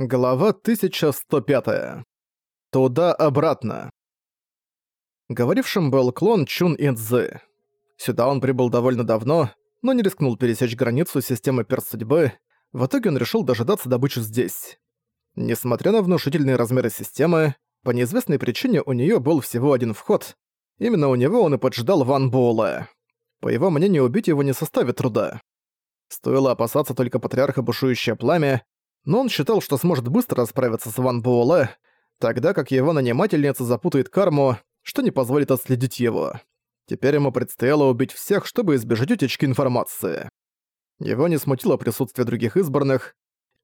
Глава 1105. Туда-обратно. Говорившим был клон Чун Инзы. Сюда он прибыл довольно давно, но не рискнул пересечь границу системы перст судьбы. В итоге он решил дожидаться добычу здесь. Несмотря на внушительные размеры системы, по неизвестной причине у нее был всего один вход. Именно у него он и поджидал Ван Буэлэ. По его мнению, убить его не составит труда. Стоило опасаться только патриарха бушующее пламя, но он считал, что сможет быстро расправиться с Ван Буэлэ, тогда как его нанимательница запутает карму, что не позволит отследить его. Теперь ему предстояло убить всех, чтобы избежать утечки информации. Его не смутило присутствие других избранных,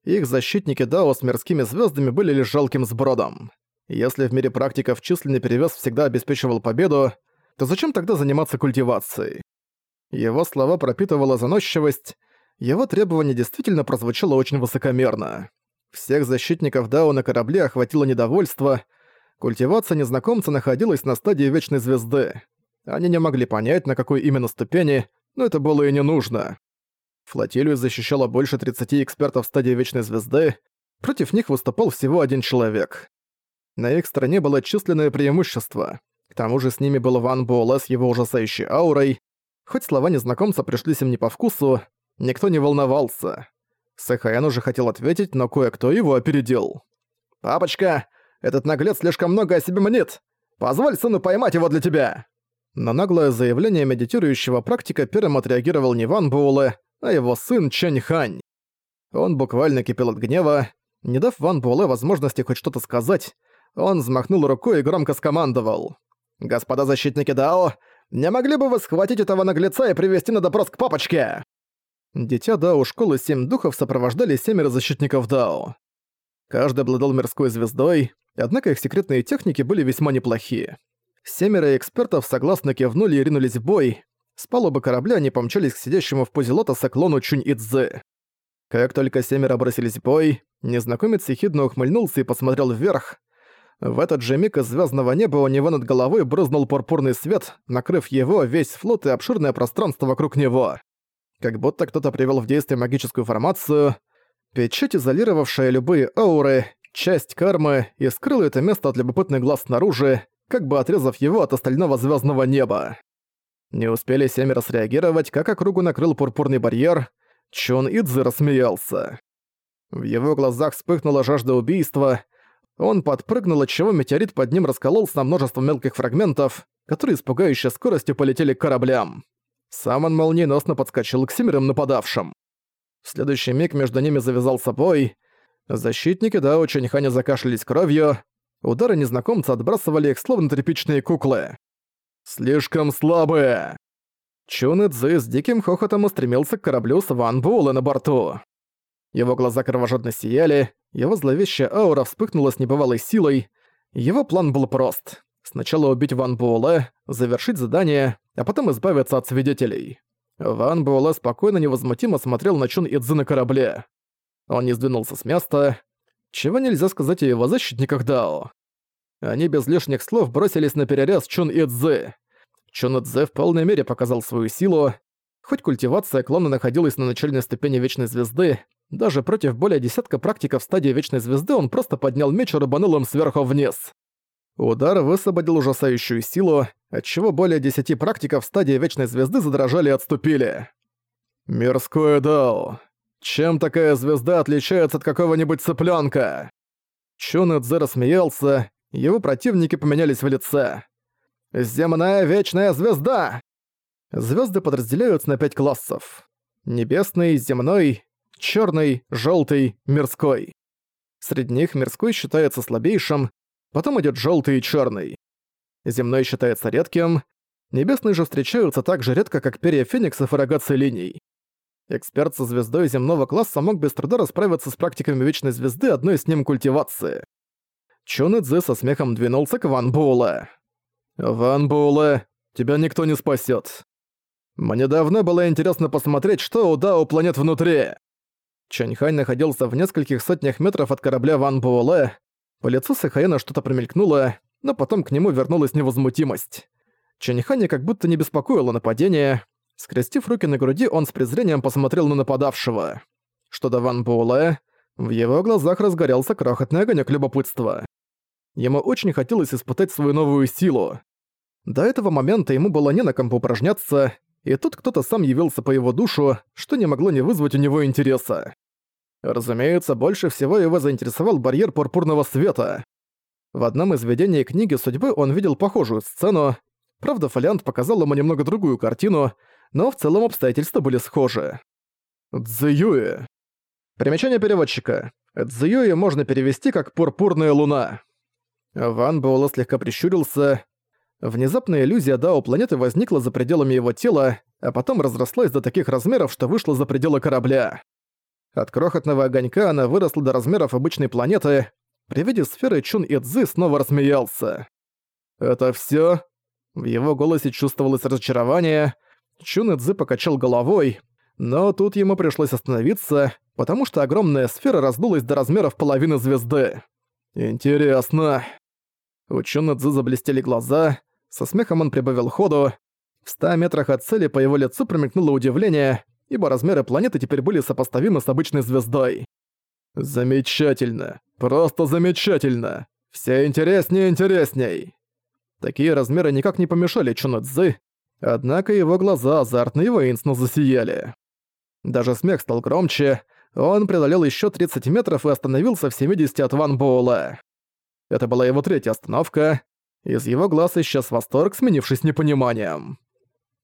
их защитники Дао с мирскими звездами были лишь жалким сбродом. Если в мире практиков численный перевес всегда обеспечивал победу, то зачем тогда заниматься культивацией? Его слова пропитывала заносчивость, его требование действительно прозвучало очень высокомерно. Всех защитников Дао на корабле охватило недовольство. Культивация незнакомца находилась на стадии Вечной Звезды. Они не могли понять, на какой именно ступени, но это было и не нужно. Флотилию защищало больше 30 экспертов стадии Вечной Звезды, против них выступал всего один человек. На их стороне было численное преимущество. К тому же с ними был Ван Буэлэ с его ужасающей аурой. Хоть слова незнакомца пришлись им не по вкусу, Никто не волновался. Сахаян уже хотел ответить, но кое-кто его опередил. «Папочка, этот наглец слишком много о себе мнит! Позволь сыну поймать его для тебя!» На наглое заявление медитирующего практика первым отреагировал не Ван Буэлэ, а его сын Чэнь Хань. Он буквально кипел от гнева. Не дав Ван Буэлэ возможности хоть что-то сказать, он взмахнул рукой и громко скомандовал. «Господа защитники Дао, не могли бы вы схватить этого наглеца и привести на допрос к папочке?» Дитя Дао школы Семь Духов сопровождали семеро защитников Дао. Каждый обладал мирской звездой, однако их секретные техники были весьма неплохие. Семеро экспертов согласно кивнули и ринулись в бой. С палубы корабля они помчались к сидящему в позе лотоса клону Чунь Идзе. Как только семеро бросились в бой, незнакомец ехидно ухмыльнулся и посмотрел вверх. В этот же миг из звездного неба у него над головой брызнул пурпурный свет, накрыв его, весь флот и обширное пространство вокруг него как будто кто-то привел в действие магическую формацию, печать, изолировавшая любые ауры, часть кармы, и скрыла это место от любопытных глаз снаружи, как бы отрезав его от остального звездного неба. Не успели семеро среагировать, как округу накрыл пурпурный барьер, Чон Идзи рассмеялся. В его глазах вспыхнула жажда убийства, он подпрыгнул, отчего метеорит под ним раскололся на множество мелких фрагментов, которые с пугающей скоростью полетели к кораблям. Сам он молниеносно подскочил к семерым нападавшим. В следующий миг между ними завязался бой. Защитники Дао Чаньханя закашлялись кровью. Удары незнакомца отбрасывали их словно тряпичные куклы. «Слишком слабые!» Чун Цзы с диким хохотом устремился к кораблю с Ван Буэлэ на борту. Его глаза кровожадно сияли, его зловещая аура вспыхнула с небывалой силой. Его план был прост. Сначала убить Ван Буэлэ, завершить задание, а потом избавиться от свидетелей. Ван Буэлэ спокойно невозмутимо смотрел на Чун Идзы на корабле. Он не сдвинулся с места. Чего нельзя сказать о его защитниках Дао. Они без лишних слов бросились на перерез Чун Идзы. Чун Идзы в полной мере показал свою силу. Хоть культивация клона находилась на начальной ступени Вечной Звезды, даже против более десятка практиков стадии Вечной Звезды он просто поднял меч и рубанул им сверху вниз. Удар высвободил ужасающую силу, отчего более десяти практиков стадии Вечной Звезды задрожали и отступили. «Мирское Дао. Чем такая звезда отличается от какого-нибудь цыпленка? Чун Эдзе рассмеялся, его противники поменялись в лице. «Земная Вечная Звезда!» Звезды подразделяются на пять классов. Небесный, земной, черный, желтый, мирской. Среди них мирской считается слабейшим, потом идет желтый и черный. Земной считается редким, небесные же встречаются так же редко, как перья фениксов и рогатцы линий. Эксперт со звездой земного класса мог без труда расправиться с практиками Вечной Звезды одной с ним культивации. Чун Цзы со смехом двинулся к Ван Буэлэ. «Ван Буэлэ, тебя никто не спасет. Мне давно было интересно посмотреть, что у Дао планет внутри». Чаньхань находился в нескольких сотнях метров от корабля Ван Буэлэ, по лицу Сахаэна что-то промелькнуло, но потом к нему вернулась невозмутимость. Чаниханя как будто не беспокоило нападение. Скрестив руки на груди, он с презрением посмотрел на нападавшего. Что до Ван Буэлэ, В его глазах разгорелся крохотный огонек любопытства. Ему очень хотелось испытать свою новую силу. До этого момента ему было не на ком поупражняться, и тут кто-то сам явился по его душу, что не могло не вызвать у него интереса. Разумеется, больше всего его заинтересовал барьер пурпурного света. В одном из видений книги судьбы он видел похожую сцену. Правда, фолиант показал ему немного другую картину, но в целом обстоятельства были схожи. Цзюэ. Примечание переводчика. Цзюэ можно перевести как «пурпурная луна». Ван Буэлэ слегка прищурился. Внезапная иллюзия Дао планеты возникла за пределами его тела, а потом разрослась до таких размеров, что вышла за пределы корабля. От крохотного огонька она выросла до размеров обычной планеты. При виде сферы Чун и Цзы снова рассмеялся. «Это всё?» В его голосе чувствовалось разочарование. Чун и Цзы покачал головой, но тут ему пришлось остановиться, потому что огромная сфера раздулась до размеров половины звезды. «Интересно». У Чун Цзы заблестели глаза, со смехом он прибавил ходу. В ста метрах от цели по его лицу промелькнуло удивление, ибо размеры планеты теперь были сопоставимы с обычной звездой. «Замечательно! Просто замечательно! Все интереснее и интересней!» Такие размеры никак не помешали Чуна Цзы, однако его глаза азартно и воинственно засияли. Даже смех стал громче, он преодолел еще 30 метров и остановился в 70 от Ван Боула. Это была его третья остановка. Из его глаз исчез восторг, сменившись непониманием.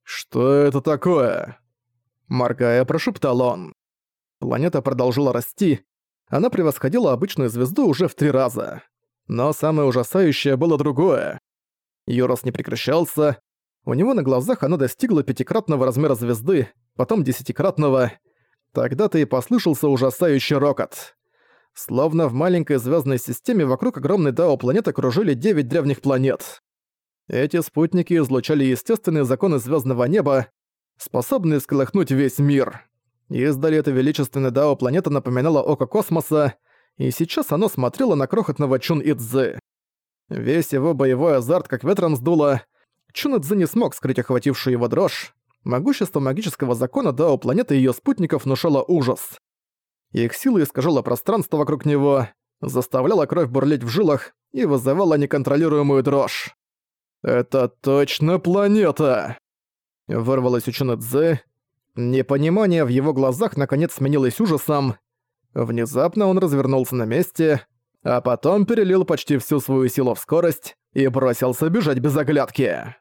«Что это такое?» Моргая, прошептал он. Планета продолжила расти. Она превосходила обычную звезду уже в три раза. Но самое ужасающее было другое. Её рост не прекращался. У него на глазах она достигла пятикратного размера звезды, потом десятикратного. Тогда-то и послышался ужасающий рокот. Словно в маленькой звездной системе вокруг огромной Дао планеты кружили девять древних планет. Эти спутники излучали естественные законы звездного неба, способные сколыхнуть весь мир. Издали эта величественная Дао планета напоминала око космоса, и сейчас оно смотрело на крохотного Чун Идзы. Весь его боевой азарт как ветром сдуло. Чун Идзы не смог скрыть охватившую его дрожь. Могущество магического закона Дао планеты и её спутников внушало ужас. Их сила искажала пространство вокруг него, заставляла кровь бурлить в жилах и вызывала неконтролируемую дрожь. «Это точно планета!» Вырвалось у Чунэцзы. Непонимание в его глазах наконец сменилось ужасом. Внезапно он развернулся на месте, а потом перелил почти всю свою силу в скорость и бросился бежать без оглядки.